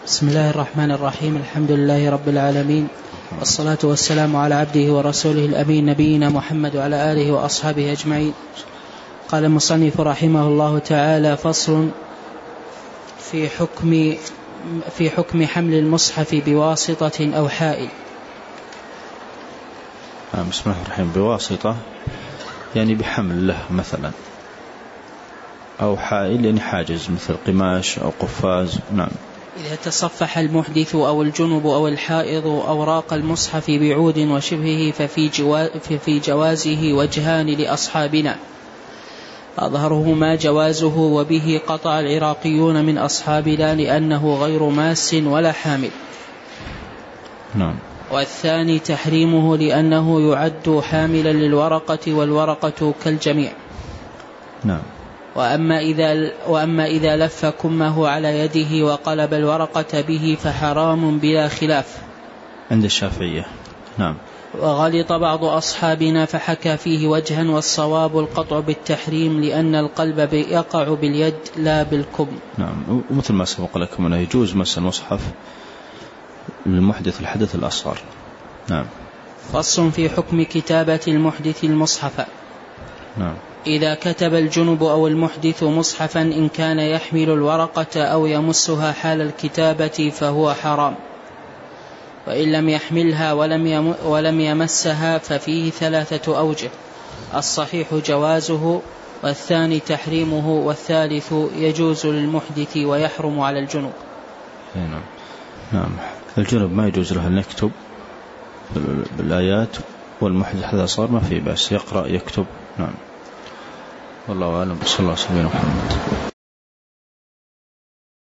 بسم الله الرحمن الرحيم. الحمد لله رب العالمين. والصلاة والسلام على عبده ورسوله الأمين نبينا محمد وعلى آله وأصحابه أجمعين. قال المصنف رحمه الله تعالى فصل في حكم في حكم حمل المصحف بواسطة أو حائل نعم بسم الله الرحمن الرحيم. بواسطة يعني بحمل له مثلا. أو حائل يعني حاجز مثل قماش أو قفاز. نعم. إذا تصفح المحدث أو الجنب أو الحائض أوراق المصحف بعود وشبهه ففي, جوا ففي جوازه وجهان لأصحابنا. أظهرهما جوازه وبه قطع العراقيون من أصحابنا لأنه غير ماس ولا حامل. نعم. والثاني تحريمه لأنه يعد حاملا للورقة والورقة كالجميع. نعم. وأما إذا, وأما إذا لف كمه على يده وقلب الورقة به فحرام بلا خلاف. عند الشافعية. نعم. وغلط بعض أصحابنا فحكى فيه وجها والصواب القطع بالتحريم لأن القلب يقع باليد لا بالكم. نعم. ومثل ما سبق لكم أنه يجوز مس المصحف للمحدث الحدث الأصغر. نعم. فصل في حكم كتابة المحدث المصحف. نعم. إذا كتب الجنب أو المحدث مصحفا إن كان يحمل الورقة أو يمسها حال الكتابة فهو حرام. وإن لم يحملها ولم, يم ولم يمسها ففيه ثلاثة أوجه. الصحيح جوازه والثاني تحريمه والثالث يجوز للمحدث ويحرم على الجنب. نعم. نعم. الجنب ما يجوز له أن يكتب بالآيات والمحدث هذا صار ما في بس يقرأ يكتب. نعم. والله أعلم صلى الله عليه وسلم محمد.